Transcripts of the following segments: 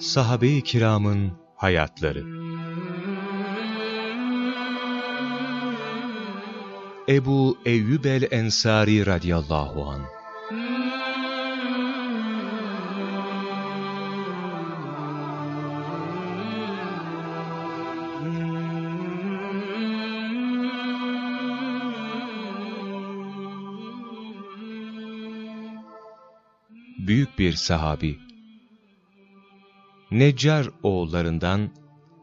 Sahabe-i kiramın hayatları. Ebu Eyyub el-Ensari radıyallahu an. Büyük bir sahabi Neccar oğullarından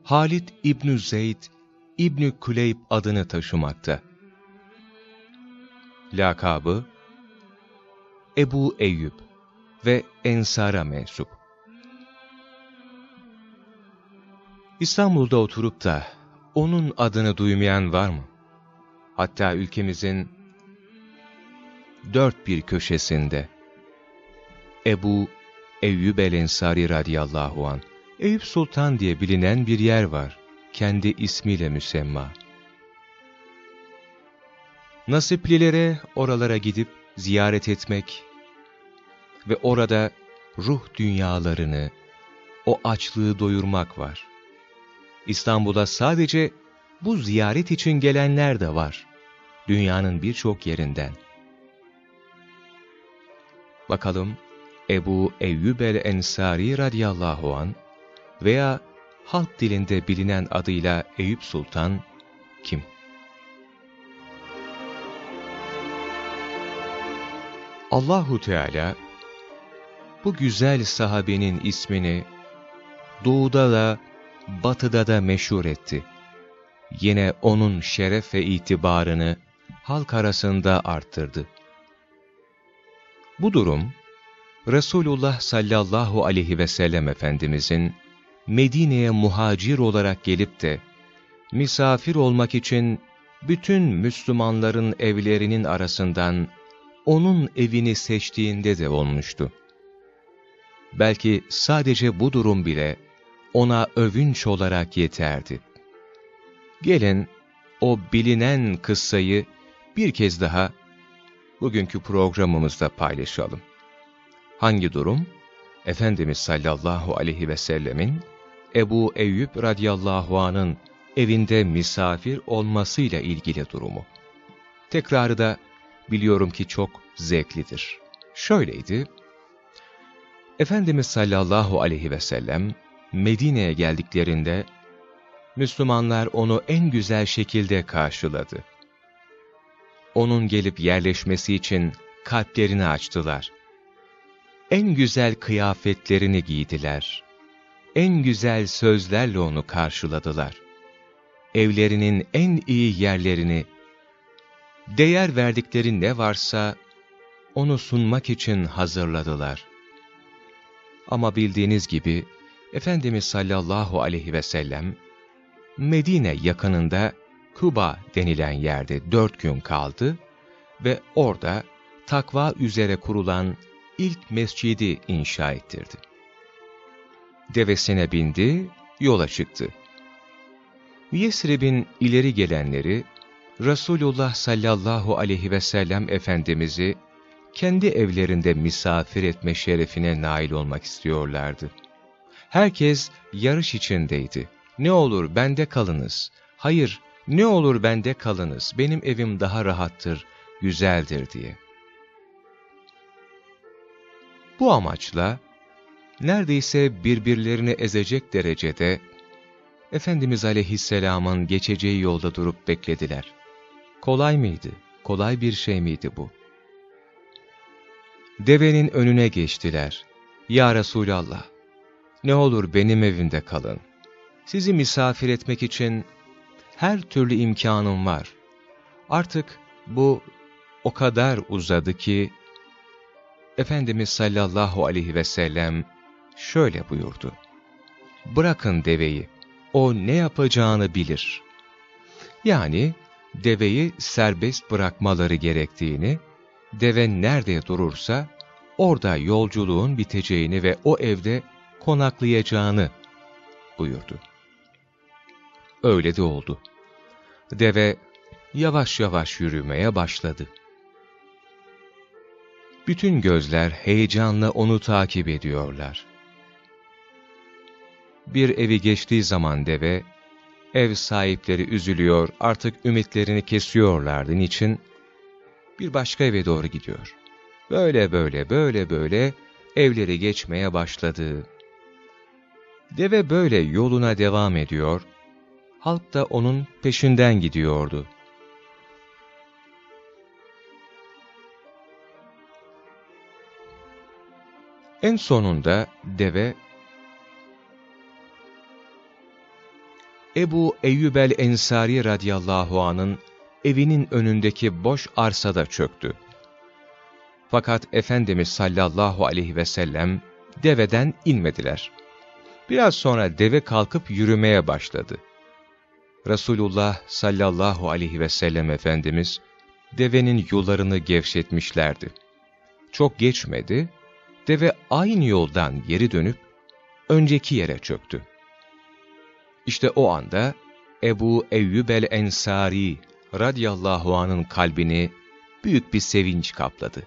Halid İbnü Zeyd İbnü Kuleyb adını taşımakta. Lakabı Ebu Eyyub ve Ensar'a mensup. İstanbul'da oturup da onun adını duymayan var mı? Hatta ülkemizin dört bir köşesinde Ebu Eyyub el-Ensari radıyallahu an. Eyüp Sultan diye bilinen bir yer var. Kendi ismiyle müsemma. Nasiplilere oralara gidip ziyaret etmek ve orada ruh dünyalarını, o açlığı doyurmak var. İstanbul'a sadece bu ziyaret için gelenler de var. Dünyanın birçok yerinden. Bakalım Ebu Eyyub el-Ensari radıyallahu an veya halk dilinde bilinen adıyla Eyüp Sultan kim? Allahu Teala bu güzel sahabenin ismini doğuda da batıda da meşhur etti. Yine onun şeref ve itibarını halk arasında arttırdı. Bu durum Resulullah sallallahu aleyhi ve sellem Efendimizin Medine'ye muhacir olarak gelip de misafir olmak için bütün Müslümanların evlerinin arasından onun evini seçtiğinde de olmuştu. Belki sadece bu durum bile ona övünç olarak yeterdi. Gelin o bilinen kıssayı bir kez daha bugünkü programımızda paylaşalım. Hangi durum? Efendimiz sallallahu aleyhi ve sellemin Ebu Eyyub radıyallahu anın evinde misafir olmasıyla ilgili durumu. Tekrarı da biliyorum ki çok zevklidir. Şöyleydi, Efendimiz sallallahu aleyhi ve sellem Medine'ye geldiklerinde Müslümanlar onu en güzel şekilde karşıladı. Onun gelip yerleşmesi için kalplerini açtılar en güzel kıyafetlerini giydiler. En güzel sözlerle onu karşıladılar. Evlerinin en iyi yerlerini, değer verdikleri ne varsa onu sunmak için hazırladılar. Ama bildiğiniz gibi Efendimiz sallallahu aleyhi ve sellem Medine yakınında Kuba denilen yerde dört gün kaldı ve orada takva üzere kurulan ilk mescidi inşa ettirdi. Devesine bindi, yola çıktı. Yesrib'in ileri gelenleri, Resulullah sallallahu aleyhi ve sellem Efendimiz'i kendi evlerinde misafir etme şerefine nail olmak istiyorlardı. Herkes yarış içindeydi. Ne olur bende kalınız. Hayır, ne olur bende kalınız. Benim evim daha rahattır, güzeldir diye. Bu amaçla neredeyse birbirlerini ezecek derecede Efendimiz Aleyhisselam'ın geçeceği yolda durup beklediler. Kolay mıydı? Kolay bir şey miydi bu? Devenin önüne geçtiler. Ya Resulallah, ne olur benim evimde kalın. Sizi misafir etmek için her türlü imkanım var. Artık bu o kadar uzadı ki Efendimiz sallallahu aleyhi ve sellem şöyle buyurdu. Bırakın deveyi, o ne yapacağını bilir. Yani deveyi serbest bırakmaları gerektiğini, deve nerede durursa orada yolculuğun biteceğini ve o evde konaklayacağını buyurdu. Öyle de oldu. Deve yavaş yavaş yürümeye başladı. Bütün gözler heyecanla onu takip ediyorlar. bir evi geçtiği zaman deve, ev sahipleri üzülüyor, artık ümitlerini kesiyorlardı. Niçin? Bir başka eve doğru gidiyor. Böyle böyle, böyle böyle evleri geçmeye başladı. Deve böyle yoluna devam ediyor, halk da onun peşinden gidiyordu. En sonunda deve Ebu Eyyubel Ensari radıyallahu anın evinin önündeki boş arsada çöktü. Fakat Efendimiz sallallahu aleyhi ve sellem deveden inmediler. Biraz sonra deve kalkıp yürümeye başladı. Resulullah sallallahu aleyhi ve sellem Efendimiz devenin yollarını gevşetmişlerdi. Çok geçmedi, deve aynı yoldan geri dönüp önceki yere çöktü. İşte o anda Ebu Eyyub el-Ensari radiyallahu anın kalbini büyük bir sevinç kapladı.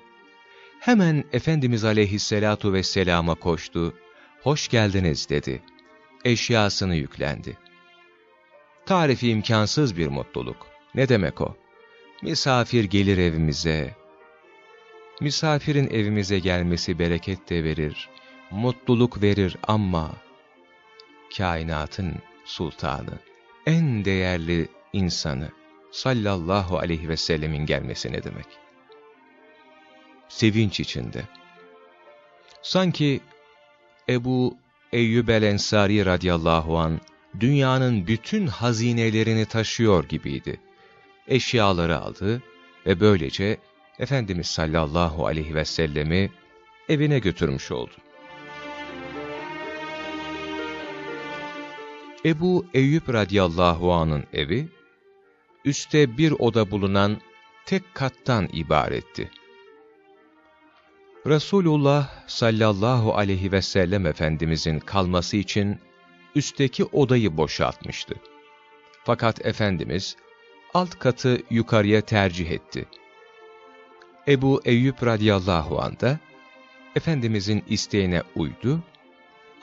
Hemen Efendimiz aleyhisselatu vesselama koştu, hoş geldiniz dedi. Eşyasını yüklendi. Tarifi imkansız bir mutluluk. Ne demek o? Misafir gelir evimize. Misafirin evimize gelmesi bereket de verir, mutluluk verir ama kainatın sultanı, en değerli insanı sallallahu aleyhi ve sellemin gelmesi ne demek? Sevinç içinde. Sanki Ebu Eyyub el-Ensari radiyallahu an dünyanın bütün hazinelerini taşıyor gibiydi. Eşyaları aldı ve böylece Efendimiz sallallahu aleyhi ve sellemi evine götürmüş oldu. Ebu Eyyub radıyallahu anın evi, üstte bir oda bulunan tek kattan ibaretti. Resulullah sallallahu aleyhi ve sellem Efendimizin kalması için üstteki odayı boşaltmıştı. Fakat Efendimiz alt katı yukarıya tercih etti. Ebu Eyyub radıyallahu anh da Efendimizin isteğine uydu,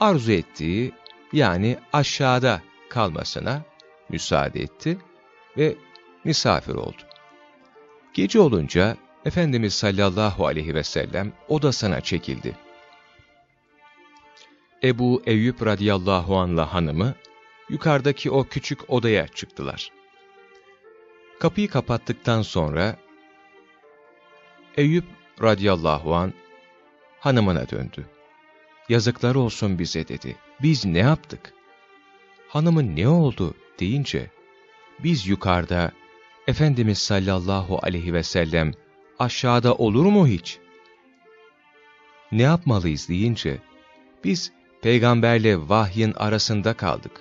arzu ettiği yani aşağıda kalmasına müsaade etti ve misafir oldu. Gece olunca Efendimiz sallallahu aleyhi ve sellem odasına çekildi. Ebu Eyyub radıyallahu anla hanımı yukarıdaki o küçük odaya çıktılar. Kapıyı kapattıktan sonra Eyüp radıyallahu an hanımına döndü. Yazıklar olsun bize dedi. Biz ne yaptık? Hanımın ne oldu deyince, biz yukarıda, Efendimiz sallallahu aleyhi ve sellem aşağıda olur mu hiç? Ne yapmalıyız deyince, biz peygamberle vahyin arasında kaldık.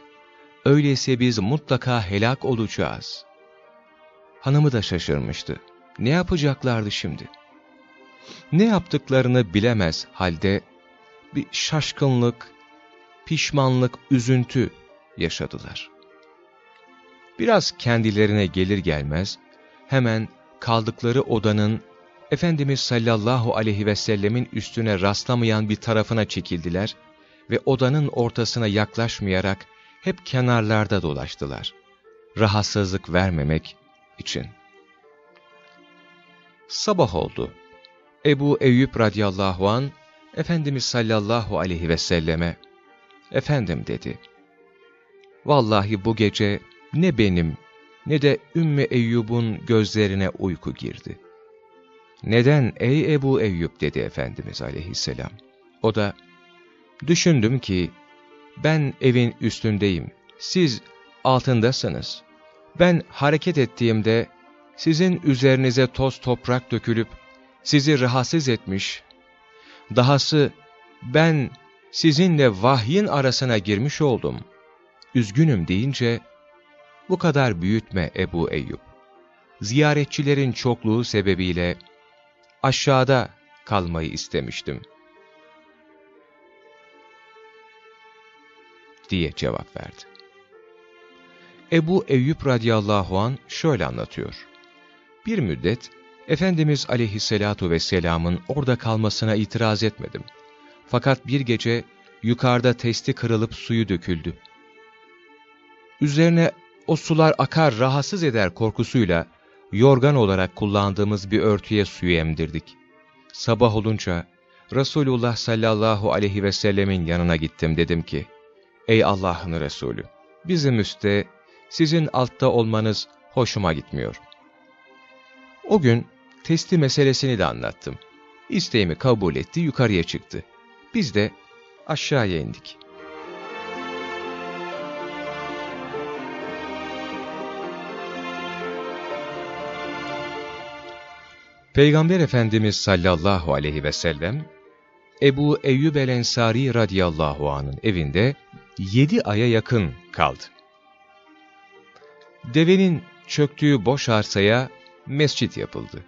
Öyleyse biz mutlaka helak olacağız. Hanımı da şaşırmıştı. Ne yapacaklardı şimdi? Ne yaptıklarını bilemez halde bir şaşkınlık, pişmanlık, üzüntü yaşadılar. Biraz kendilerine gelir gelmez, hemen kaldıkları odanın Efendimiz sallallahu aleyhi ve sellemin üstüne rastlamayan bir tarafına çekildiler ve odanın ortasına yaklaşmayarak hep kenarlarda dolaştılar. Rahatsızlık vermemek için. Sabah oldu. Ebu Eyyub radıyallahu an Efendimiz sallallahu aleyhi ve selleme Efendim dedi. Vallahi bu gece ne benim ne de Ümmü Eyyub'un gözlerine uyku girdi. Neden ey Ebu Eyyub dedi Efendimiz aleyhisselam. O da düşündüm ki ben evin üstündeyim, siz altındasınız. Ben hareket ettiğimde sizin üzerinize toz toprak dökülüp sizi rahatsız etmiş, dahası ben sizinle vahyin arasına girmiş oldum. Üzgünüm deyince, bu kadar büyütme Ebu Eyyub. Ziyaretçilerin çokluğu sebebiyle aşağıda kalmayı istemiştim. diye cevap verdi. Ebu Eyyub radıyallahu an şöyle anlatıyor. Bir müddet Efendimiz aleyhissalatu vesselamın orada kalmasına itiraz etmedim. Fakat bir gece yukarıda testi kırılıp suyu döküldü. Üzerine o sular akar rahatsız eder korkusuyla yorgan olarak kullandığımız bir örtüye suyu emdirdik. Sabah olunca Resulullah sallallahu aleyhi ve sellemin yanına gittim dedim ki, Ey Allah'ın Resulü, bizim üstte, sizin altta olmanız hoşuma gitmiyor. O gün testi meselesini de anlattım. İsteğimi kabul etti, yukarıya çıktı. Biz de aşağıya indik. Peygamber Efendimiz sallallahu aleyhi ve sellem, Ebu Eyyub el-Ensari radıyallahu anh'ın evinde yedi aya yakın kaldı. Devenin çöktüğü boş arsaya mescit yapıldı.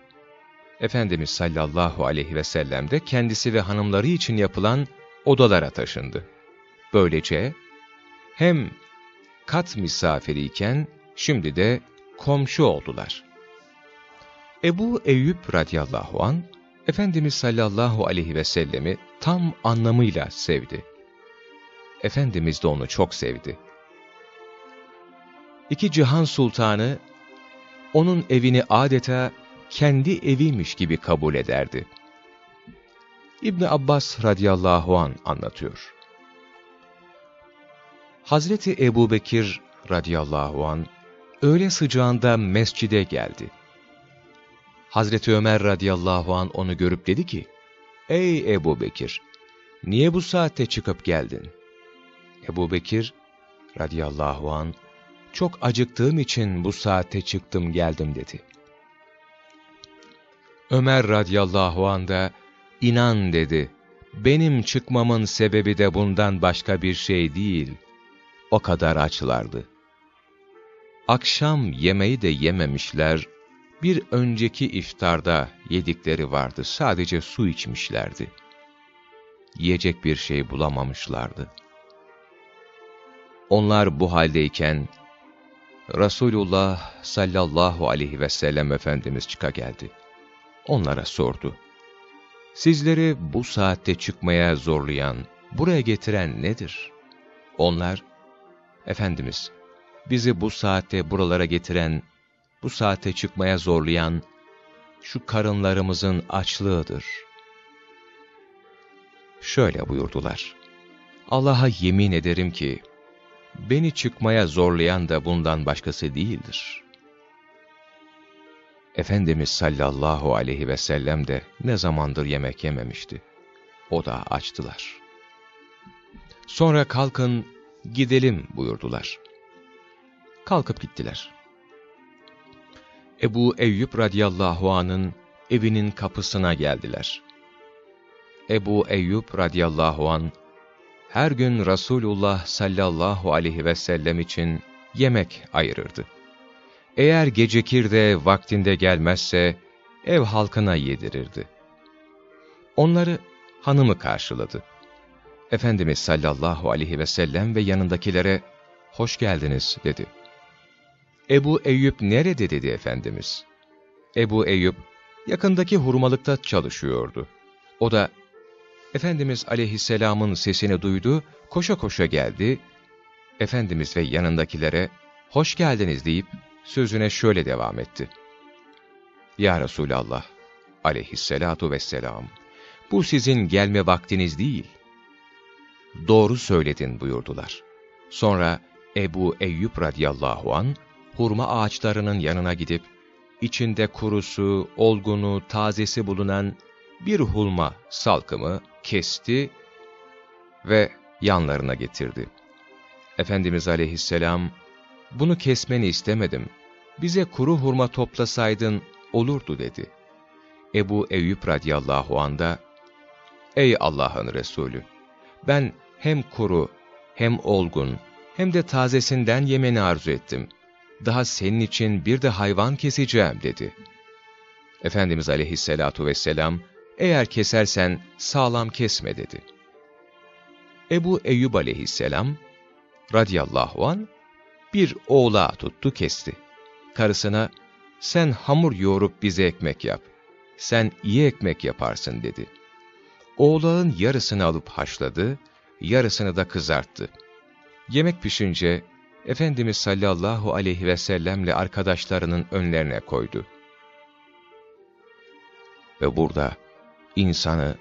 Efendimiz sallallahu aleyhi ve sellem de kendisi ve hanımları için yapılan odalara taşındı. Böylece hem kat misafiriyken şimdi de komşu oldular. Ebu Eyyub radıyallahu an Efendimiz sallallahu aleyhi ve sellemi tam anlamıyla sevdi. Efendimiz de onu çok sevdi. İki cihan sultanı onun evini adeta kendi eviymiş gibi kabul ederdi. İbni Abbas radıyallahu an anlatıyor. Hazreti Ebu Bekir radıyallahu an öğle sıcağında mescide geldi. Hazreti Ömer radıyallahu an onu görüp dedi ki, Ey Ebu Bekir, niye bu saatte çıkıp geldin? Ebu Bekir radıyallahu an çok acıktığım için bu saatte çıktım geldim dedi. Ömer radıyallahu an da inan dedi. Benim çıkmamın sebebi de bundan başka bir şey değil. O kadar açlardı. Akşam yemeği de yememişler, bir önceki iftarda yedikleri vardı, sadece su içmişlerdi. Yiyecek bir şey bulamamışlardı. Onlar bu haldeyken, Resulullah sallallahu aleyhi ve sellem Efendimiz çıka geldi. Onlara sordu. Sizleri bu saatte çıkmaya zorlayan, buraya getiren nedir? Onlar, Efendimiz, bizi bu saatte buralara getiren bu saate çıkmaya zorlayan şu karınlarımızın açlığıdır. Şöyle buyurdular. Allah'a yemin ederim ki, beni çıkmaya zorlayan da bundan başkası değildir. Efendimiz sallallahu aleyhi ve sellem de ne zamandır yemek yememişti. O da açtılar. Sonra kalkın, gidelim buyurdular. Kalkıp gittiler. Ebu Eyyub radıyallahu anın evinin kapısına geldiler. Ebu Eyyub radıyallahu an her gün Resulullah sallallahu aleyhi ve sellem için yemek ayırırdı. Eğer gecikir de vaktinde gelmezse ev halkına yedirirdi. Onları hanımı karşıladı. Efendimiz sallallahu aleyhi ve sellem ve yanındakilere hoş geldiniz dedi. Ebu Eyyub nerede dedi Efendimiz. Ebu Eyyub yakındaki hurmalıkta çalışıyordu. O da Efendimiz aleyhisselamın sesini duydu, koşa koşa geldi. Efendimiz ve yanındakilere hoş geldiniz deyip sözüne şöyle devam etti. Ya Resulallah aleyhisselatu vesselam, bu sizin gelme vaktiniz değil. Doğru söyledin buyurdular. Sonra Ebu Eyyub radıyallahu an hurma ağaçlarının yanına gidip, içinde kurusu, olgunu, tazesi bulunan bir hurma salkımı kesti ve yanlarına getirdi. Efendimiz aleyhisselam, bunu kesmeni istemedim, bize kuru hurma toplasaydın olurdu dedi. Ebu Eyyub radiyallahu anda, Ey Allah'ın Resulü! Ben hem kuru, hem olgun, hem de tazesinden yemeni arzu ettim daha senin için bir de hayvan keseceğim dedi. Efendimiz aleyhissalatu vesselam, eğer kesersen sağlam kesme dedi. Ebu Eyyub aleyhisselam, radiyallahu an bir oğlağı tuttu kesti. Karısına, sen hamur yoğurup bize ekmek yap, sen iyi ekmek yaparsın dedi. Oğlağın yarısını alıp haşladı, yarısını da kızarttı. Yemek pişince Efendimiz sallallahu aleyhi ve sellemle arkadaşlarının önlerine koydu. Ve burada insanı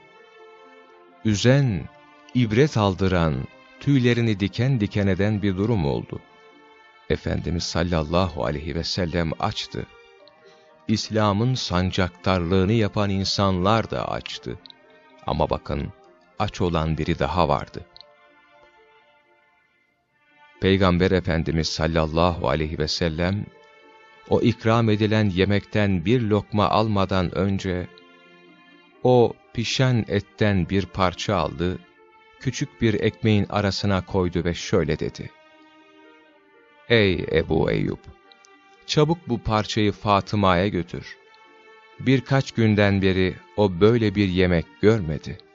üzen, ibret aldıran, tüylerini diken diken eden bir durum oldu. Efendimiz sallallahu aleyhi ve sellem açtı. İslam'ın sancaktarlığını yapan insanlar da açtı. Ama bakın, aç olan biri daha vardı. Peygamber Efendimiz sallallahu aleyhi ve sellem, o ikram edilen yemekten bir lokma almadan önce, o pişen etten bir parça aldı, küçük bir ekmeğin arasına koydu ve şöyle dedi. Ey Ebu Eyyub! Çabuk bu parçayı Fatıma'ya götür. Birkaç günden beri o böyle bir yemek görmedi.''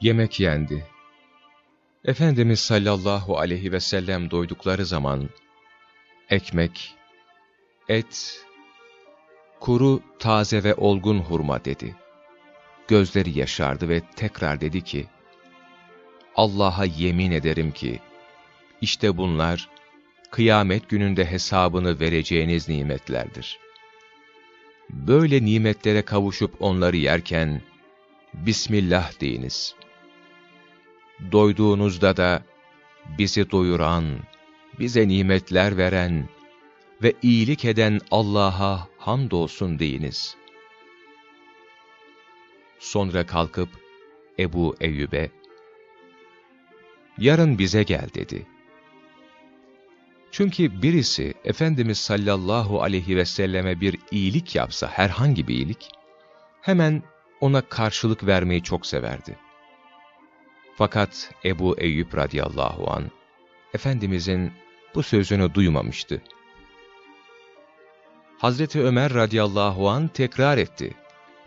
Yemek yendi. Efendimiz sallallahu aleyhi ve sellem doydukları zaman, ekmek, et, kuru, taze ve olgun hurma dedi. Gözleri yaşardı ve tekrar dedi ki, Allah'a yemin ederim ki, işte bunlar, kıyamet gününde hesabını vereceğiniz nimetlerdir. Böyle nimetlere kavuşup onları yerken, Bismillah deyiniz doyduğunuzda da bizi doyuran, bize nimetler veren ve iyilik eden Allah'a hamdolsun deyiniz. Sonra kalkıp Ebu Eyyub'e, yarın bize gel dedi. Çünkü birisi Efendimiz sallallahu aleyhi ve selleme bir iyilik yapsa, herhangi bir iyilik, hemen ona karşılık vermeyi çok severdi. Fakat Ebu Eyyub radıyallahu an Efendimizin bu sözünü duymamıştı. Hazreti Ömer radıyallahu an tekrar etti.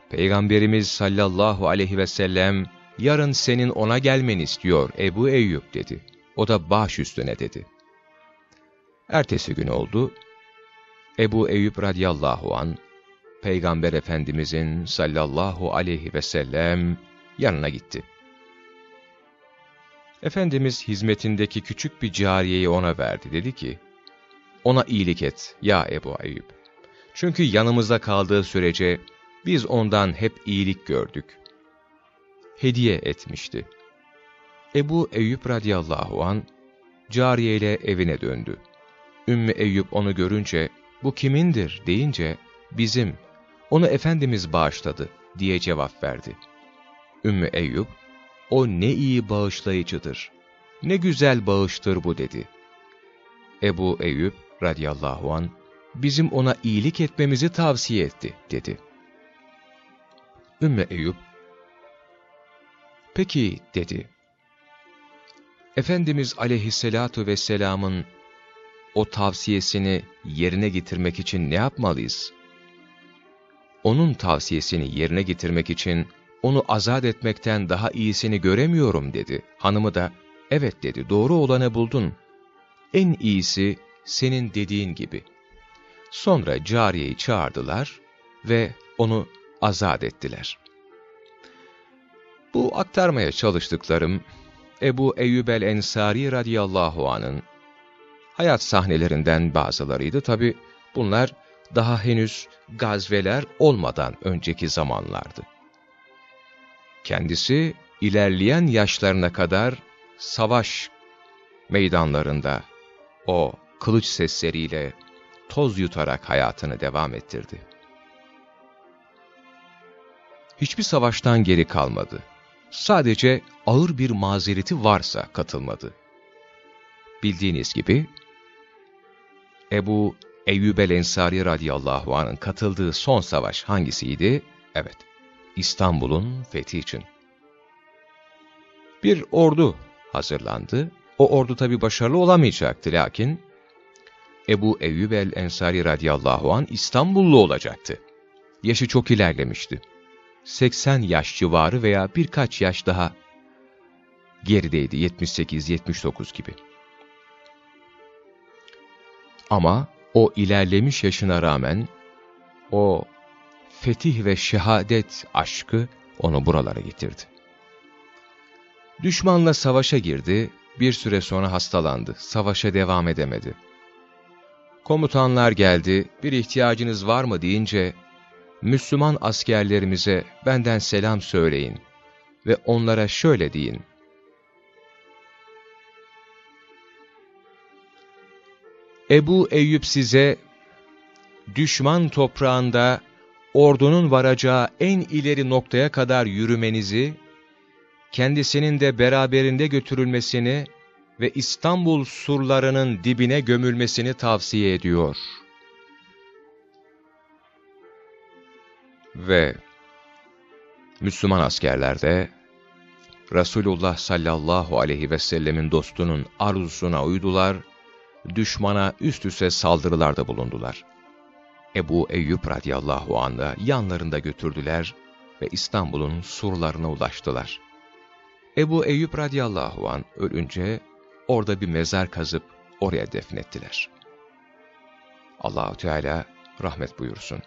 Peygamberimiz sallallahu aleyhi ve sellem yarın senin ona gelmeni istiyor Ebu Eyyub dedi. O da baş üstüne dedi. Ertesi gün oldu. Ebu Eyyub radıyallahu an Peygamber Efendimizin sallallahu aleyhi ve sellem yanına gitti. Efendimiz hizmetindeki küçük bir cariyeyi ona verdi. Dedi ki, ona iyilik et ya Ebu Eyyub. Çünkü yanımızda kaldığı sürece biz ondan hep iyilik gördük. Hediye etmişti. Ebu Eyyub radıyallahu an cariye ile evine döndü. Ümmü Eyyub onu görünce, bu kimindir deyince, bizim, onu Efendimiz bağışladı diye cevap verdi. Ümmü Eyyub, o ne iyi bağışlayıcıdır. Ne güzel bağıştır bu dedi. Ebu Eyüp radıyallahu an bizim ona iyilik etmemizi tavsiye etti dedi. Ümmü Eyüp Peki dedi. Efendimiz aleyhissalatu vesselamın o tavsiyesini yerine getirmek için ne yapmalıyız? Onun tavsiyesini yerine getirmek için onu azat etmekten daha iyisini göremiyorum dedi. Hanımı da, evet dedi, doğru olanı buldun. En iyisi senin dediğin gibi. Sonra cariyeyi çağırdılar ve onu azat ettiler. Bu aktarmaya çalıştıklarım, Ebu Eyyub el-Ensari radıyallahu anın hayat sahnelerinden bazılarıydı. Tabi bunlar daha henüz gazveler olmadan önceki zamanlardı. Kendisi ilerleyen yaşlarına kadar savaş meydanlarında o kılıç sesleriyle toz yutarak hayatını devam ettirdi. Hiçbir savaştan geri kalmadı. Sadece ağır bir mazereti varsa katılmadı. Bildiğiniz gibi Ebu Eyyub el-Ensari radıyallahu anh'ın katıldığı son savaş hangisiydi? Evet, İstanbul'un fethi için. Bir ordu hazırlandı. O ordu tabi başarılı olamayacaktı lakin Ebu Eyyub el-Ensari radıyallahu an İstanbullu olacaktı. Yaşı çok ilerlemişti. 80 yaş civarı veya birkaç yaş daha gerideydi 78-79 gibi. Ama o ilerlemiş yaşına rağmen o fetih ve şehadet aşkı onu buralara getirdi. Düşmanla savaşa girdi, bir süre sonra hastalandı, savaşa devam edemedi. Komutanlar geldi, bir ihtiyacınız var mı deyince, Müslüman askerlerimize benden selam söyleyin ve onlara şöyle deyin. Ebu Eyüp size, düşman toprağında ordunun varacağı en ileri noktaya kadar yürümenizi, kendisinin de beraberinde götürülmesini ve İstanbul surlarının dibine gömülmesini tavsiye ediyor. Ve Müslüman askerler de Resulullah sallallahu aleyhi ve sellemin dostunun arzusuna uydular, düşmana üst üste saldırılarda bulundular. Ebu Eyyub radıyallahu anh'ı yanlarında götürdüler ve İstanbul'un surlarına ulaştılar. Ebu Eyyub radıyallahu an ölünce orada bir mezar kazıp oraya defnettiler. Allahu Teala rahmet buyursun.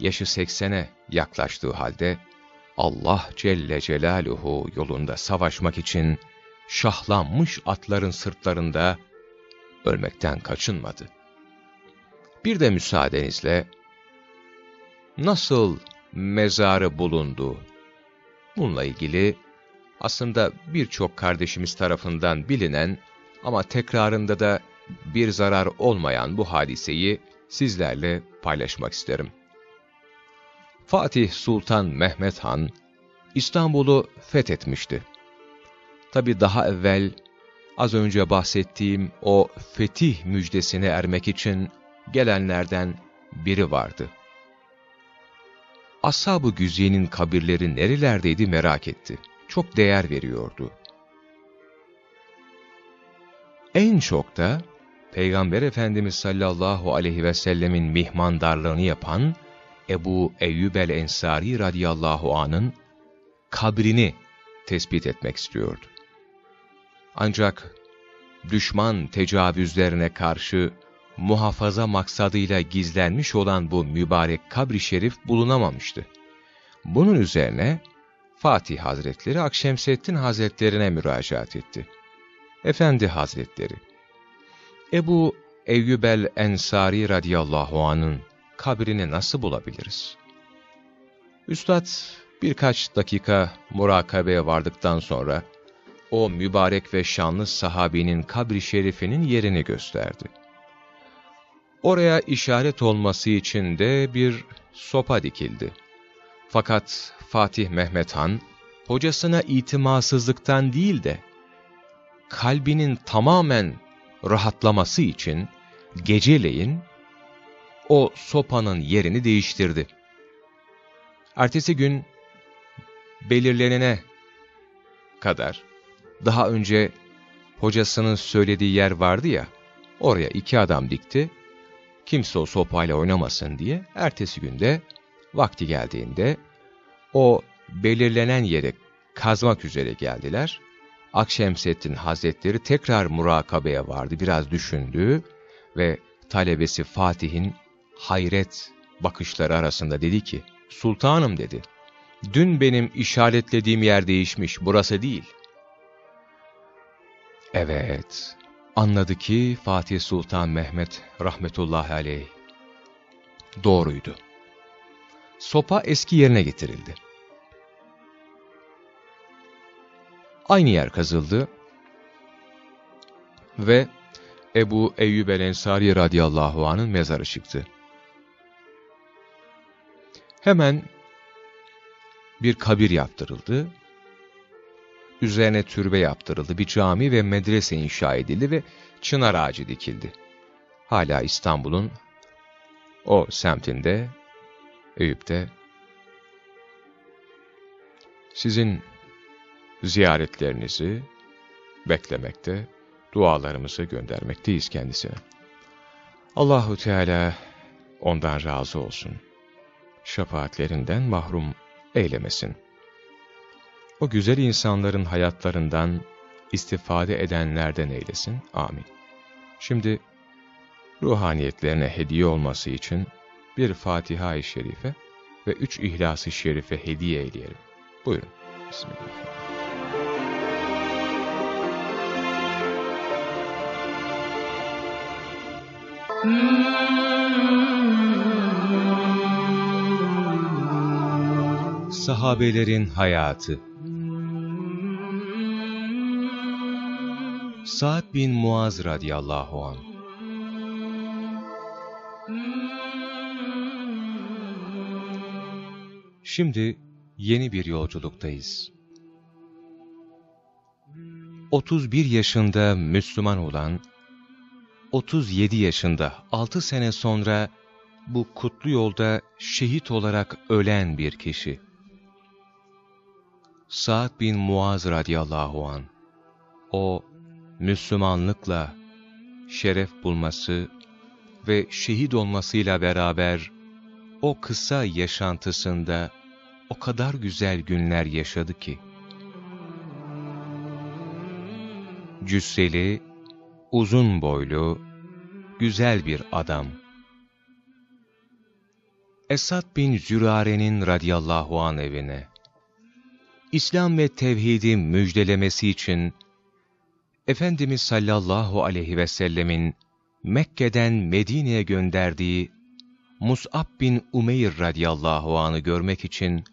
Yaşı seksene yaklaştığı halde Allah Celle Celaluhu yolunda savaşmak için şahlanmış atların sırtlarında ölmekten kaçınmadı. Bir de müsaadenizle nasıl mezarı bulundu? Bununla ilgili aslında birçok kardeşimiz tarafından bilinen ama tekrarında da bir zarar olmayan bu hadiseyi sizlerle paylaşmak isterim. Fatih Sultan Mehmet Han, İstanbul'u fethetmişti. Tabi daha evvel, az önce bahsettiğim o fetih müjdesine ermek için gelenlerden biri vardı. Ashab-ı Güziye'nin kabirleri nerelerdeydi merak etti. Çok değer veriyordu. En çok da Peygamber Efendimiz sallallahu aleyhi ve sellemin mihmandarlığını yapan Ebu Eyyub el-Ensari radıyallahu anın kabrini tespit etmek istiyordu. Ancak düşman tecavüzlerine karşı muhafaza maksadıyla gizlenmiş olan bu mübarek kabri şerif bulunamamıştı. Bunun üzerine Fatih Hazretleri Akşemseddin Hazretlerine müracaat etti. Efendi Hazretleri, Ebu Eyyubel Ensari radıyallahu anın kabrini nasıl bulabiliriz? Üstad birkaç dakika murakabeye vardıktan sonra o mübarek ve şanlı sahabinin kabri şerifinin yerini gösterdi. Oraya işaret olması için de bir sopa dikildi. Fakat Fatih Mehmet Han, hocasına itimasızlıktan değil de, kalbinin tamamen rahatlaması için geceleyin o sopanın yerini değiştirdi. Ertesi gün belirlenene kadar daha önce hocasının söylediği yer vardı ya, oraya iki adam dikti, kimse o sopayla oynamasın diye ertesi günde vakti geldiğinde o belirlenen yere kazmak üzere geldiler. Akşemseddin Hazretleri tekrar murakabeye vardı, biraz düşündü ve talebesi Fatih'in hayret bakışları arasında dedi ki, Sultanım dedi, dün benim işaretlediğim yer değişmiş, burası değil. Evet, anladı ki Fatih Sultan Mehmet rahmetullahi aleyh doğruydu. Sopa eski yerine getirildi. Aynı yer kazıldı ve Ebu Eyyub el-Ensari radıyallahu anh'ın mezarı çıktı. Hemen bir kabir yaptırıldı. Üzerine türbe yaptırıldı. Bir cami ve medrese inşa edildi ve çınar ağacı dikildi. Hala İstanbul'un o semtinde, Eyüp'te sizin ziyaretlerinizi beklemekte, dualarımızı göndermekteyiz kendisine. Allahu Teala ondan razı olsun. Şefaatlerinden mahrum eylemesin. O güzel insanların hayatlarından istifade edenlerden eylesin. Amin. Şimdi ruhaniyetlerine hediye olması için bir Fatiha-i Şerife ve üç İhlas-ı Şerife hediye eyleyelim. Buyurun. Bismillahirrahmanirrahim. Sahabelerin Hayatı Sa'd bin Muaz radıyallahu anh Şimdi yeni bir yolculuktayız. 31 yaşında Müslüman olan, 37 yaşında 6 sene sonra bu kutlu yolda şehit olarak ölen bir kişi. Sa'd bin Muaz radıyallahu an. O Müslümanlıkla şeref bulması ve şehit olmasıyla beraber o kısa yaşantısında o kadar güzel günler yaşadı ki. Cüsseli, uzun boylu, güzel bir adam. Esad bin Zürare'nin radiyallahu an evine, İslam ve tevhidi müjdelemesi için, Efendimiz sallallahu aleyhi ve sellemin Mekke'den Medine'ye gönderdiği Mus'ab bin Umeyr radiyallahu anı görmek için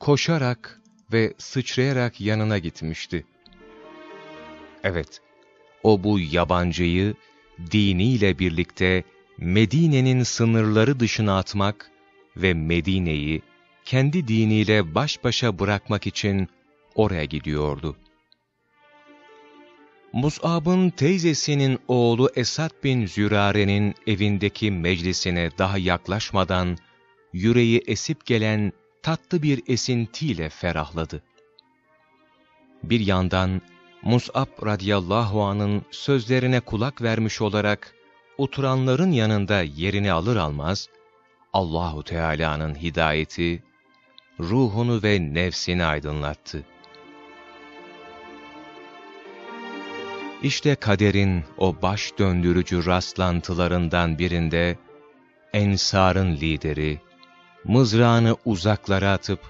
koşarak ve sıçrayarak yanına gitmişti. Evet, o bu yabancıyı diniyle birlikte Medine'nin sınırları dışına atmak ve Medine'yi kendi diniyle baş başa bırakmak için oraya gidiyordu. Mus'ab'ın teyzesinin oğlu Esad bin Zürare'nin evindeki meclisine daha yaklaşmadan, yüreği esip gelen tatlı bir esintiyle ferahladı. Bir yandan Mus'ab radıyallahu anın sözlerine kulak vermiş olarak, oturanların yanında yerini alır almaz, Allahu Teala'nın hidayeti, ruhunu ve nefsini aydınlattı. İşte kaderin o baş döndürücü rastlantılarından birinde, Ensar'ın lideri, mızrağını uzaklara atıp,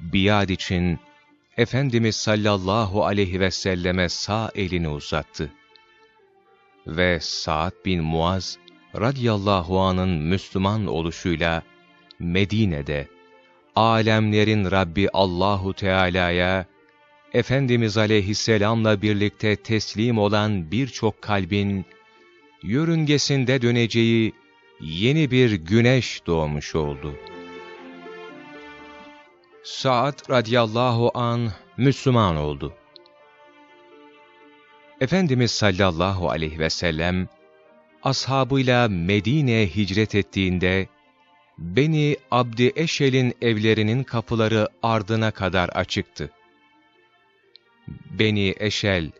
biat için Efendimiz sallallahu aleyhi ve selleme sağ elini uzattı. Ve Sa'd bin Muaz radiyallahu anın Müslüman oluşuyla Medine'de alemlerin Rabbi Allahu Teala'ya Efendimiz aleyhisselamla birlikte teslim olan birçok kalbin yörüngesinde döneceği yeni bir güneş doğmuş oldu. Sa'd radıyallahu an Müslüman oldu. Efendimiz sallallahu aleyhi ve sellem ashabıyla Medine'ye hicret ettiğinde Beni Abdi Eşel'in evlerinin kapıları ardına kadar açıktı. Beni Eşel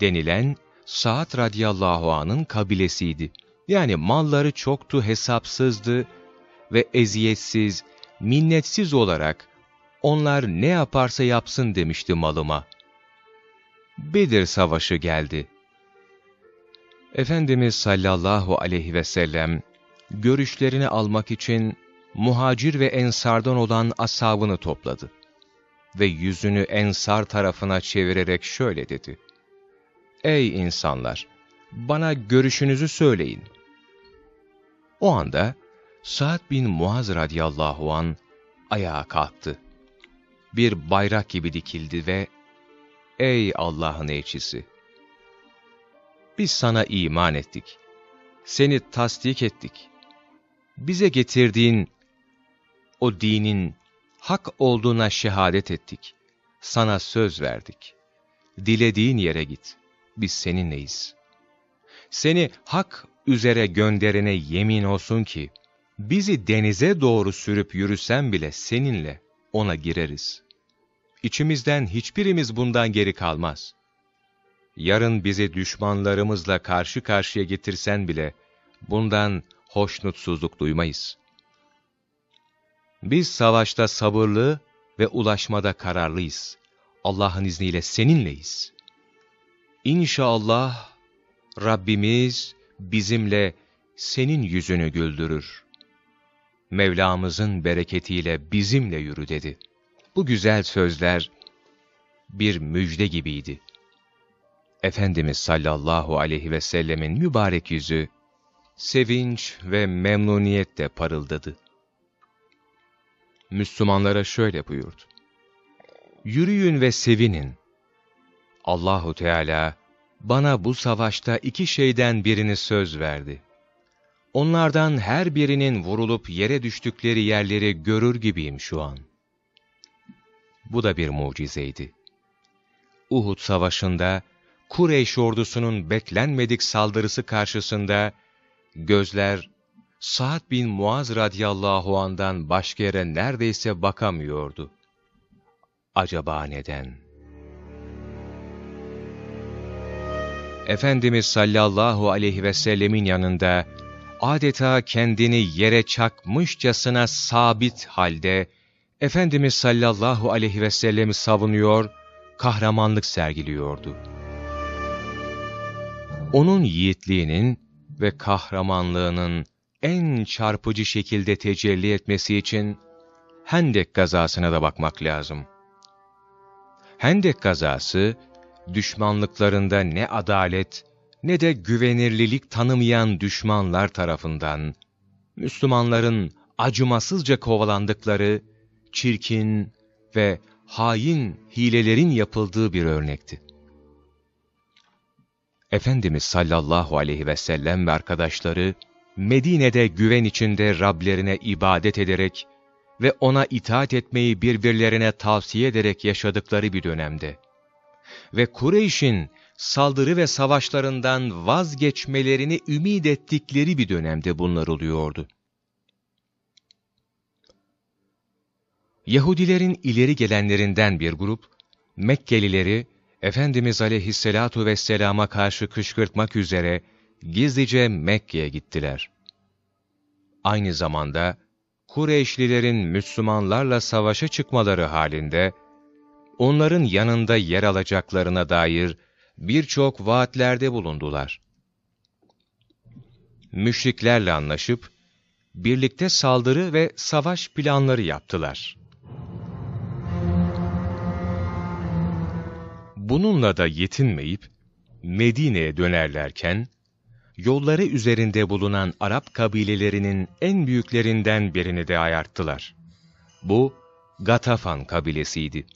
denilen Sa'd radıyallahu anın kabilesiydi. Yani malları çoktu, hesapsızdı ve eziyetsiz, minnetsiz olarak onlar ne yaparsa yapsın demişti malıma. Bedir Savaşı geldi. Efendimiz sallallahu aleyhi ve sellem görüşlerini almak için muhacir ve ensardan olan ashabını topladı ve yüzünü ensar tarafına çevirerek şöyle dedi. Ey insanlar! Bana görüşünüzü söyleyin. O anda Sa'd bin Muaz radıyallahu an ayağa kalktı. Bir bayrak gibi dikildi ve Ey Allah'ın elçisi! Biz sana iman ettik. Seni tasdik ettik. Bize getirdiğin o dinin hak olduğuna şehadet ettik. Sana söz verdik. Dilediğin yere git. Biz seninleyiz. Seni hak üzere gönderene yemin olsun ki, bizi denize doğru sürüp yürüsen bile seninle ona gireriz. İçimizden hiçbirimiz bundan geri kalmaz. Yarın bizi düşmanlarımızla karşı karşıya getirsen bile bundan hoşnutsuzluk duymayız. Biz savaşta sabırlı ve ulaşmada kararlıyız. Allah'ın izniyle seninleyiz. İnşallah Rabbimiz bizimle senin yüzünü güldürür. Mevlamızın bereketiyle bizimle yürü dedi. Bu güzel sözler bir müjde gibiydi. Efendimiz sallallahu aleyhi ve sellemin mübarek yüzü, sevinç ve memnuniyetle parıldadı. Müslümanlara şöyle buyurdu. Yürüyün ve sevinin. Allahu Teala bana bu savaşta iki şeyden birini söz verdi. Onlardan her birinin vurulup yere düştükleri yerleri görür gibiyim şu an. Bu da bir mucizeydi. Uhud savaşında Kureyş ordusunun beklenmedik saldırısı karşısında gözler Sa'd bin Muaz radıyallahu andan başka yere neredeyse bakamıyordu. Acaba neden? Efendimiz sallallahu aleyhi ve sellemin yanında adeta kendini yere çakmışçasına sabit halde Efendimiz sallallahu aleyhi ve sellemi savunuyor, kahramanlık sergiliyordu. Onun yiğitliğinin ve kahramanlığının en çarpıcı şekilde tecelli etmesi için Hendek gazasına da bakmak lazım. Hendek gazası, düşmanlıklarında ne adalet ne de güvenirlilik tanımayan düşmanlar tarafından, Müslümanların acımasızca kovalandıkları, çirkin ve hain hilelerin yapıldığı bir örnekti. Efendimiz sallallahu aleyhi ve sellem ve arkadaşları, Medine'de güven içinde Rablerine ibadet ederek ve ona itaat etmeyi birbirlerine tavsiye ederek yaşadıkları bir dönemde ve Kureyş'in saldırı ve savaşlarından vazgeçmelerini ümit ettikleri bir dönemde bunlar oluyordu. Yahudilerin ileri gelenlerinden bir grup, Mekkelileri Efendimiz aleyhisselatu vesselama karşı kışkırtmak üzere gizlice Mekke'ye gittiler. Aynı zamanda Kureyşlilerin Müslümanlarla savaşa çıkmaları halinde, onların yanında yer alacaklarına dair birçok vaatlerde bulundular. Müşriklerle anlaşıp, birlikte saldırı ve savaş planları yaptılar. Bununla da yetinmeyip, Medine'ye dönerlerken, yolları üzerinde bulunan Arap kabilelerinin en büyüklerinden birini de ayarttılar. Bu, Gatafan kabilesiydi.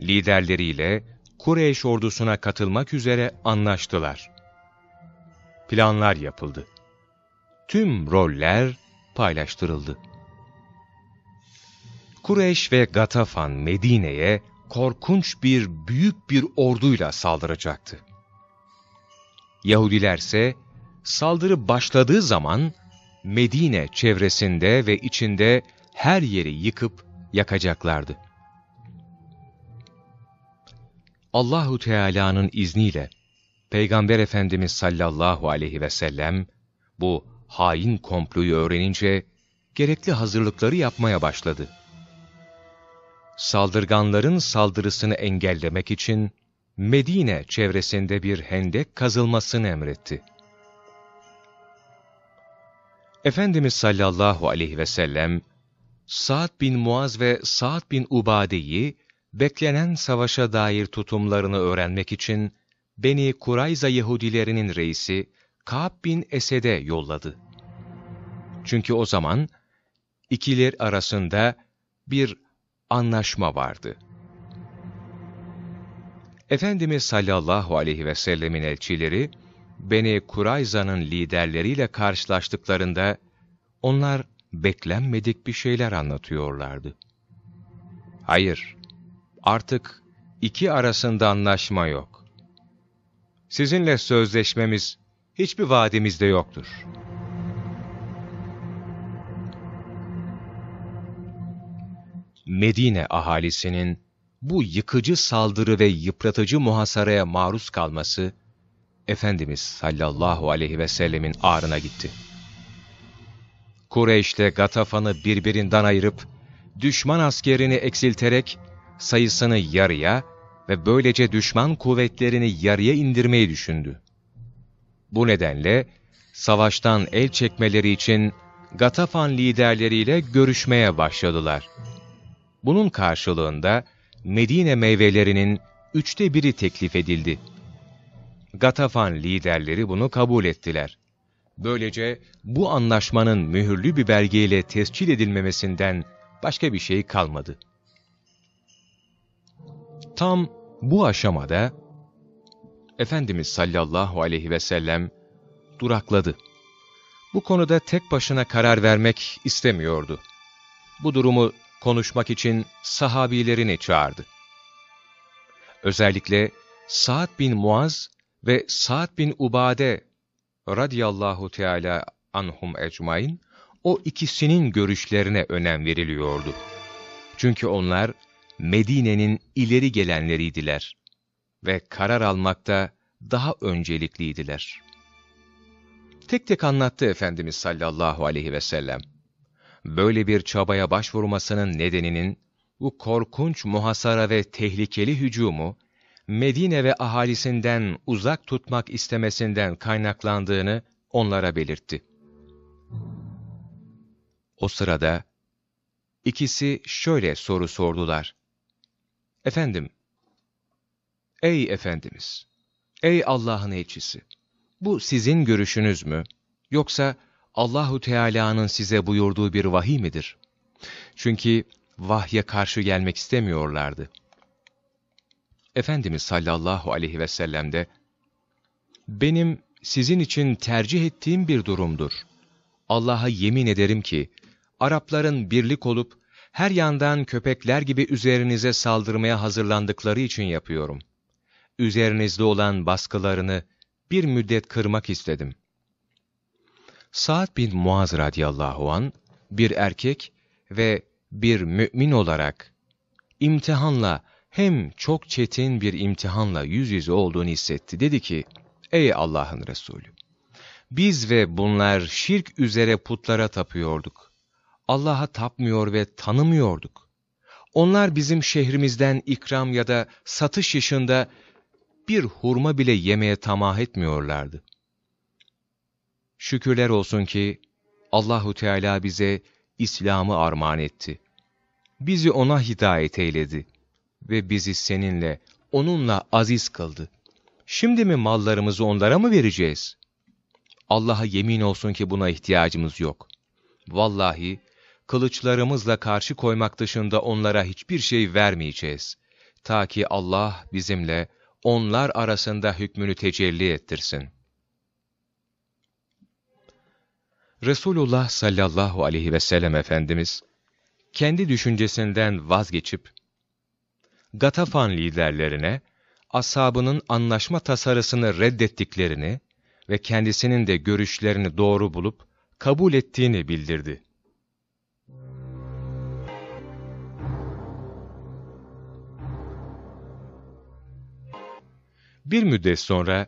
Liderleriyle Kureyş ordusuna katılmak üzere anlaştılar. Planlar yapıldı. Tüm roller paylaştırıldı. Kureyş ve Gatafan Medine'ye korkunç bir büyük bir orduyla saldıracaktı. Yahudilerse saldırı başladığı zaman Medine çevresinde ve içinde her yeri yıkıp yakacaklardı. Allahu Teala'nın izniyle Peygamber Efendimiz sallallahu aleyhi ve sellem bu hain komployu öğrenince gerekli hazırlıkları yapmaya başladı. Saldırganların saldırısını engellemek için Medine çevresinde bir hendek kazılmasını emretti. Efendimiz sallallahu aleyhi ve sellem, Sa'd bin Muaz ve Sa'd bin Ubade'yi beklenen savaşa dair tutumlarını öğrenmek için Beni Kurayza Yahudilerinin reisi Ka'b bin Esed'e yolladı. Çünkü o zaman ikiler arasında bir anlaşma vardı. Efendimiz sallallahu aleyhi ve sellemin elçileri, Beni Kurayza'nın liderleriyle karşılaştıklarında, onlar beklenmedik bir şeyler anlatıyorlardı. Hayır, artık iki arasında anlaşma yok. Sizinle sözleşmemiz, hiçbir vaadimizde yoktur. Medine ahalisinin bu yıkıcı saldırı ve yıpratıcı muhasaraya maruz kalması, Efendimiz sallallahu aleyhi ve sellemin ağrına gitti. Kureyş'le Gatafan'ı birbirinden ayırıp, düşman askerini eksilterek, sayısını yarıya ve böylece düşman kuvvetlerini yarıya indirmeyi düşündü. Bu nedenle, savaştan el çekmeleri için Gatafan liderleriyle görüşmeye başladılar. Bunun karşılığında Medine meyvelerinin üçte biri teklif edildi. Gatafan liderleri bunu kabul ettiler. Böylece bu anlaşmanın mühürlü bir belgeyle tescil edilmemesinden başka bir şey kalmadı. Tam bu aşamada Efendimiz sallallahu aleyhi ve sellem durakladı. Bu konuda tek başına karar vermek istemiyordu. Bu durumu konuşmak için sahabilerini çağırdı. Özellikle Sa'd bin Muaz ve Sa'd bin Ubade radıyallahu teala anhum ecmain o ikisinin görüşlerine önem veriliyordu. Çünkü onlar Medine'nin ileri gelenleriydiler ve karar almakta daha öncelikliydiler. Tek tek anlattı Efendimiz sallallahu aleyhi ve sellem. Böyle bir çabaya başvurmasının nedeninin bu korkunç muhasara ve tehlikeli hücumu Medine ve ahalisinden uzak tutmak istemesinden kaynaklandığını onlara belirtti. O sırada ikisi şöyle soru sordular. Efendim, ey Efendimiz, ey Allah'ın elçisi, bu sizin görüşünüz mü, yoksa Allahu Teala'nın size buyurduğu bir vahiy midir? Çünkü vahye karşı gelmek istemiyorlardı. Efendimiz sallallahu aleyhi ve sellem de, benim sizin için tercih ettiğim bir durumdur. Allah'a yemin ederim ki, Arapların birlik olup, her yandan köpekler gibi üzerinize saldırmaya hazırlandıkları için yapıyorum. Üzerinizde olan baskılarını bir müddet kırmak istedim. Sa'd bin Muaz radıyallahu an bir erkek ve bir mümin olarak imtihanla hem çok çetin bir imtihanla yüz yüze olduğunu hissetti. Dedi ki, ey Allah'ın Resulü, biz ve bunlar şirk üzere putlara tapıyorduk. Allah'a tapmıyor ve tanımıyorduk. Onlar bizim şehrimizden ikram ya da satış yaşında bir hurma bile yemeye tamah etmiyorlardı. Şükürler olsun ki Allahu Teala bize İslam'ı armağan etti. Bizi ona hidayet eyledi ve bizi seninle, onunla aziz kıldı. Şimdi mi mallarımızı onlara mı vereceğiz? Allah'a yemin olsun ki buna ihtiyacımız yok. Vallahi kılıçlarımızla karşı koymak dışında onlara hiçbir şey vermeyeceğiz. Ta ki Allah bizimle onlar arasında hükmünü tecelli ettirsin. Resulullah sallallahu aleyhi ve sellem Efendimiz, kendi düşüncesinden vazgeçip, Gatafan liderlerine, ashabının anlaşma tasarısını reddettiklerini ve kendisinin de görüşlerini doğru bulup kabul ettiğini bildirdi. Bir müddet sonra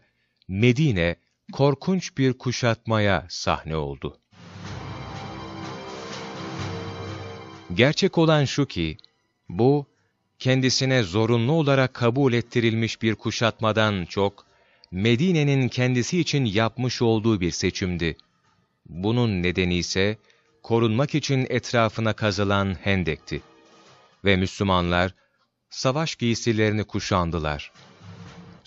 Medine korkunç bir kuşatmaya sahne oldu. Gerçek olan şu ki, bu kendisine zorunlu olarak kabul ettirilmiş bir kuşatmadan çok, Medine'nin kendisi için yapmış olduğu bir seçimdi. Bunun nedeni ise, korunmak için etrafına kazılan hendekti. Ve Müslümanlar, savaş giysilerini kuşandılar.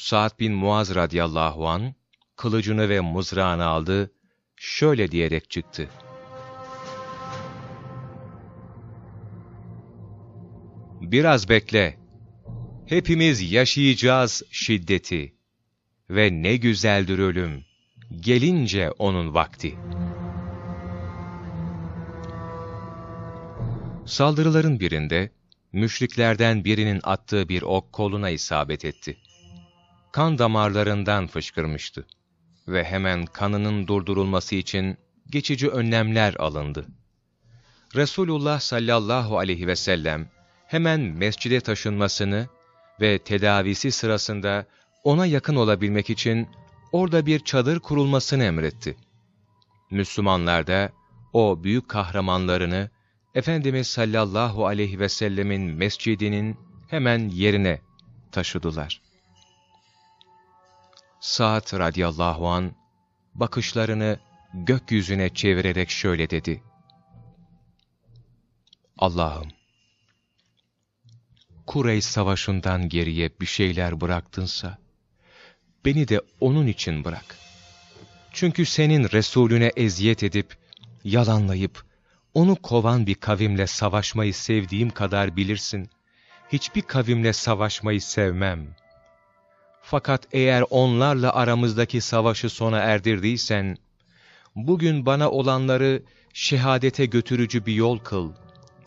Sa'd bin Muaz radıyallahu an kılıcını ve mızrağını aldı, şöyle diyerek çıktı. Biraz bekle. Hepimiz yaşayacağız şiddeti. Ve ne güzeldir ölüm. Gelince onun vakti. Saldırıların birinde, müşriklerden birinin attığı bir ok koluna isabet etti. Kan damarlarından fışkırmıştı ve hemen kanının durdurulması için geçici önlemler alındı. Resulullah sallallahu aleyhi ve sellem hemen mescide taşınmasını ve tedavisi sırasında ona yakın olabilmek için orada bir çadır kurulmasını emretti. Müslümanlar da o büyük kahramanlarını Efendimiz sallallahu aleyhi ve sellemin mescidinin hemen yerine taşıdılar. Sa'd radıyallahu an bakışlarını gökyüzüne çevirerek şöyle dedi. Allah'ım, Kureyş savaşından geriye bir şeyler bıraktınsa, beni de onun için bırak. Çünkü senin Resulüne eziyet edip, yalanlayıp, onu kovan bir kavimle savaşmayı sevdiğim kadar bilirsin. Hiçbir kavimle savaşmayı sevmem. Fakat eğer onlarla aramızdaki savaşı sona erdirdiysen, bugün bana olanları şehadete götürücü bir yol kıl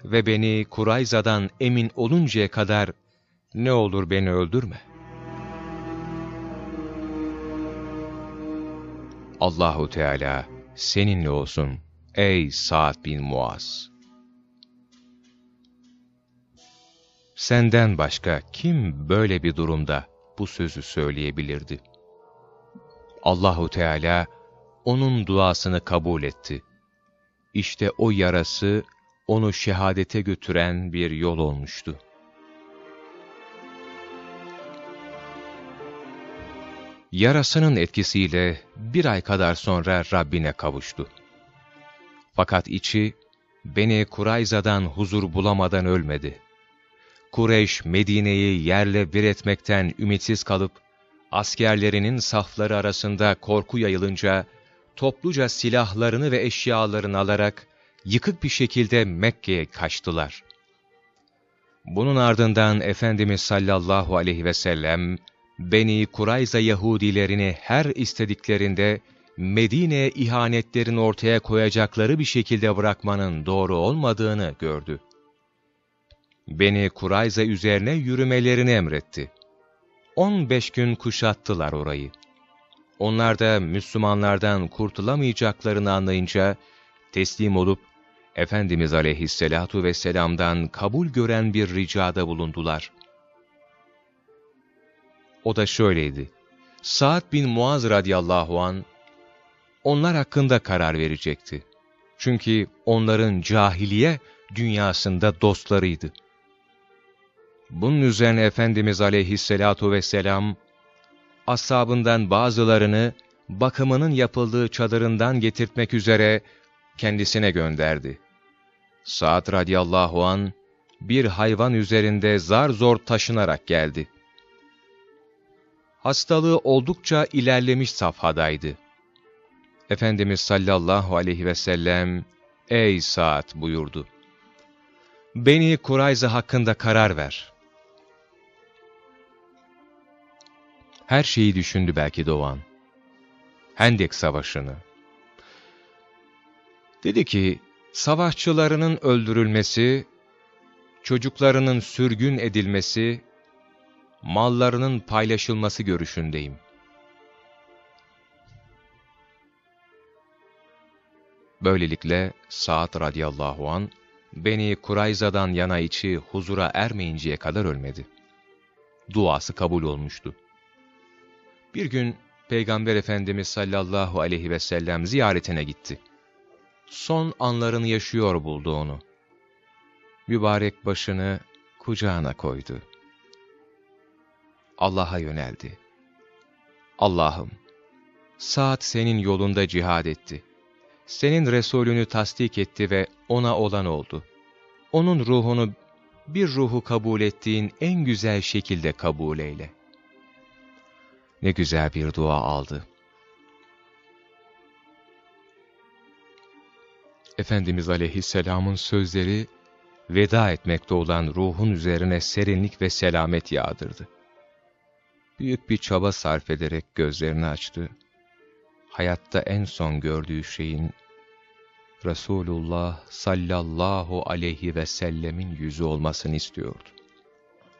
ve beni Kurayza'dan emin oluncaya kadar ne olur beni öldürme. Allahu Teala seninle olsun ey Sa'd bin Muaz. Senden başka kim böyle bir durumda bu sözü söyleyebilirdi? Allahu Teala onun duasını kabul etti. İşte o yarası onu şehadete götüren bir yol olmuştu. Yarasının etkisiyle bir ay kadar sonra Rabbine kavuştu. Fakat içi, beni Kurayza'dan huzur bulamadan ölmedi. Kureyş, Medine'yi yerle bir etmekten ümitsiz kalıp, askerlerinin safları arasında korku yayılınca, topluca silahlarını ve eşyalarını alarak, yıkık bir şekilde Mekke'ye kaçtılar. Bunun ardından Efendimiz sallallahu aleyhi ve sellem, Beni Kurayza Yahudilerini her istediklerinde Medine'ye ihanetlerin ortaya koyacakları bir şekilde bırakmanın doğru olmadığını gördü. Beni Kurayza üzerine yürümelerini emretti. 15 gün kuşattılar orayı. Onlar da Müslümanlardan kurtulamayacaklarını anlayınca teslim olup Efendimiz aleyhisselatu vesselam'dan kabul gören bir ricada bulundular. O da şöyleydi. Sa'd bin Muaz radıyallahu an onlar hakkında karar verecekti. Çünkü onların cahiliye dünyasında dostlarıydı. Bunun üzerine Efendimiz aleyhisselatu vesselam, ashabından bazılarını bakımının yapıldığı çadırından getirtmek üzere kendisine gönderdi. Sa'd radıyallahu an bir hayvan üzerinde zar zor taşınarak geldi. Hastalığı oldukça ilerlemiş safhadaydı. Efendimiz sallallahu aleyhi ve sellem, ''Ey Sa'd'' buyurdu. ''Beni Kurayza hakkında karar ver.'' Her şeyi düşündü belki Doğan. Hendek Savaşı'nı. Dedi ki, savaşçılarının öldürülmesi, çocuklarının sürgün edilmesi, mallarının paylaşılması görüşündeyim. Böylelikle Sa'd radıyallahu an beni Kurayza'dan yana içi huzura ermeyinceye kadar ölmedi. Duası kabul olmuştu. Bir gün Peygamber Efendimiz sallallahu aleyhi ve sellem ziyaretine gitti. Son anlarını yaşıyor buldu onu. Mübarek başını kucağına koydu. Allah'a yöneldi. Allah'ım, saat senin yolunda cihad etti. Senin Resulünü tasdik etti ve ona olan oldu. Onun ruhunu bir ruhu kabul ettiğin en güzel şekilde kabul eyle. Ne güzel bir dua aldı. Efendimiz aleyhisselamın sözleri, veda etmekte olan ruhun üzerine serinlik ve selamet yağdırdı. Büyük bir çaba sarf ederek gözlerini açtı. Hayatta en son gördüğü şeyin, Resulullah sallallahu aleyhi ve sellemin yüzü olmasını istiyordu.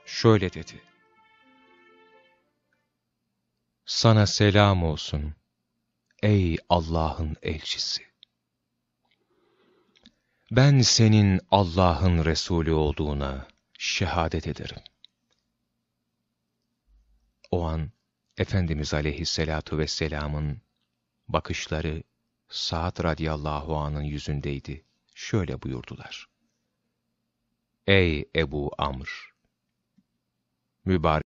Şöyle dedi. Sana selam olsun, ey Allah'ın elçisi. Ben senin Allah'ın Resulü olduğuna şehadet ederim. O an Efendimiz aleyhissalatu vesselamın bakışları Sa'd radıyallahu anın yüzündeydi. Şöyle buyurdular. Ey Ebu Amr! Mübarek